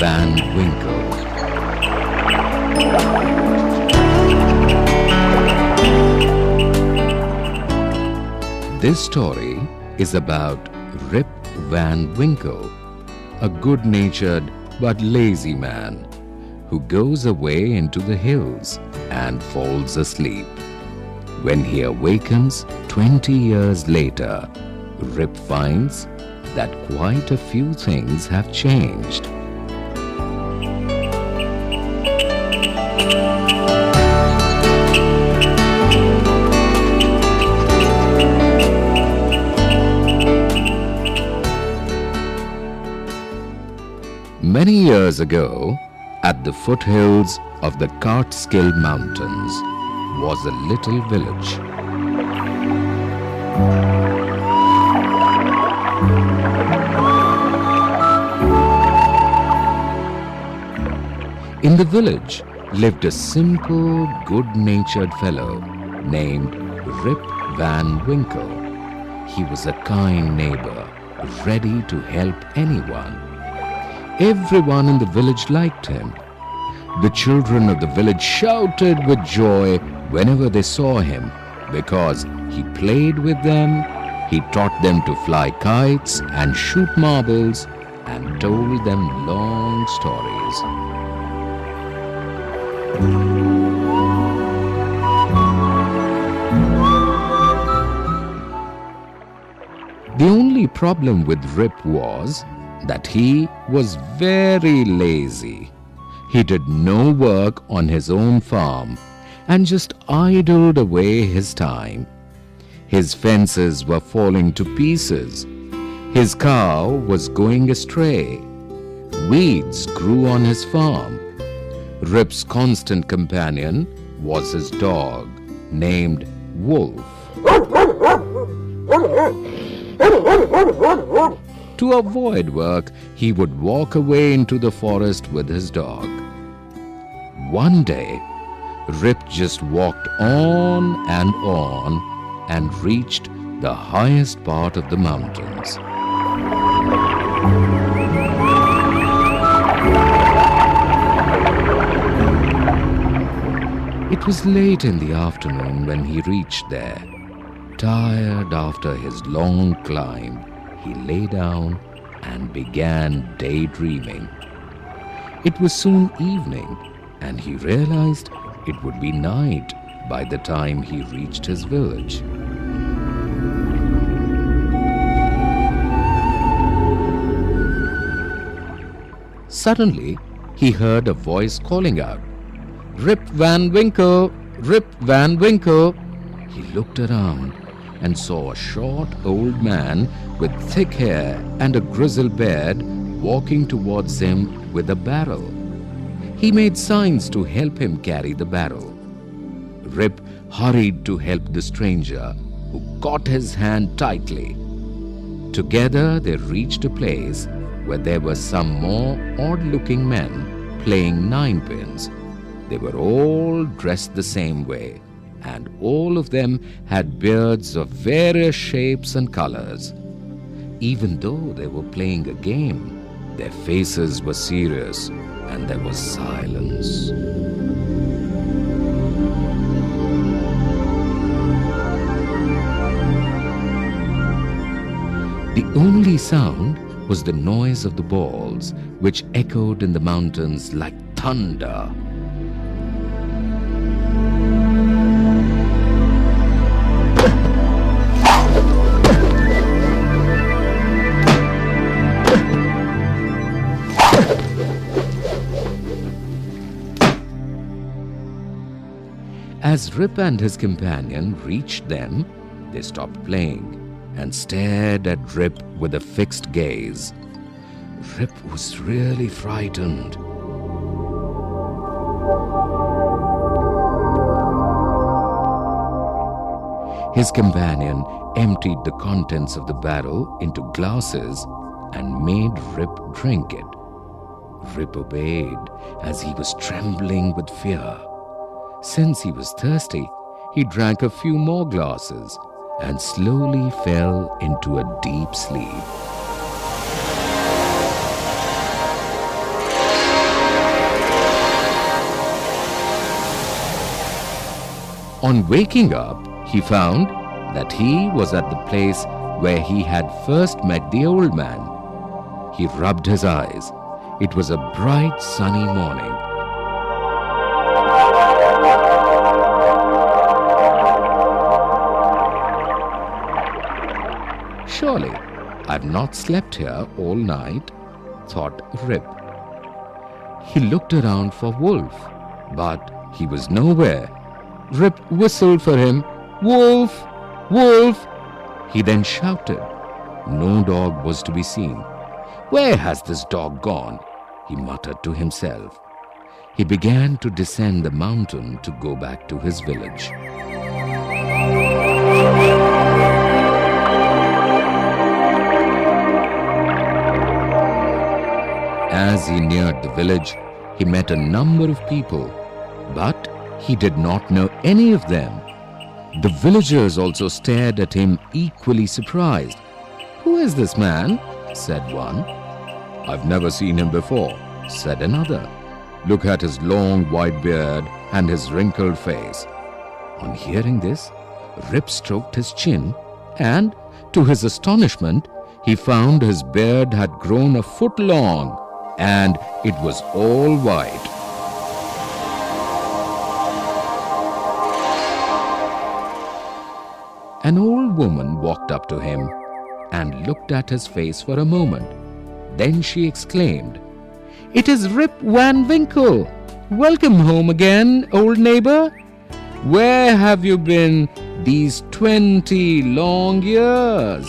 Van Winkle. This story is about Rip Van Winkle, a good natured but lazy man who goes away into the hills and falls asleep. When he awakens 20 years later, Rip finds that quite a few things have changed. Many years ago, at the foothills of the Catskill Mountains, was a little village. In the village lived a simple, good-natured fellow named Rip Van Winkle. He was a kind neighbor, ready to help anyone. Everyone in the village liked him. The children of the village shouted with joy whenever they saw him because he played with them, he taught them to fly kites and shoot marbles, and told them long stories. The only problem with Rip was that he was very lazy. He did no work on his own farm and just idled away his time. His fences were falling to pieces. His cow was going astray. Weeds grew on his farm. Rip's constant companion was his dog, named Wolf. To avoid work, he would walk away into the forest with his dog. One day, Rip just walked on and on and reached the highest part of the mountains. It was late in the afternoon when he reached there. Tired after his long climb, he lay down and began daydreaming. It was soon evening, and he realized it would be night by the time he reached his village. Suddenly, he heard a voice calling out, Rip Van Winkle! Rip Van Winkle! He looked around and saw a short old man with thick hair and a grizzled beard walking towards him with a barrel. He made signs to help him carry the barrel. Rip hurried to help the stranger, who caught his hand tightly. Together they reached a place where there were some more odd-looking men playing ninepins. They were all dressed the same way, and all of them had beards of various shapes and colors. Even though they were playing a game, their faces were serious and there was silence. The only sound was the noise of the balls, which echoed in the mountains like thunder. As Rip and his companion reached them, they stopped playing and stared at Rip with a fixed gaze. Rip was really frightened. His companion emptied the contents of the barrel into glasses and made Rip drink it. Rip obeyed as he was trembling with fear. Since he was thirsty, he drank a few more glasses and slowly fell into a deep sleep. On waking up, he found that he was at the place where he had first met the old man. He rubbed his eyes. It was a bright sunny morning Surely, I've not slept here all night, thought Rip. He looked around for Wolf, but he was nowhere. Rip whistled for him. Wolf! Wolf! He then shouted. No dog was to be seen. Where has this dog gone? He muttered to himself. He began to descend the mountain to go back to his village. As he neared the village, he met a number of people, but he did not know any of them. The villagers also stared at him equally surprised. Who is this man? said one. I've never seen him before, said another. Look at his long white beard and his wrinkled face. On hearing this, Rip stroked his chin and, to his astonishment, he found his beard had grown a foot long and it was all white. An old woman walked up to him and looked at his face for a moment. Then she exclaimed, It is Rip Van Winkle! Welcome home again, old neighbor! Where have you been these twenty long years?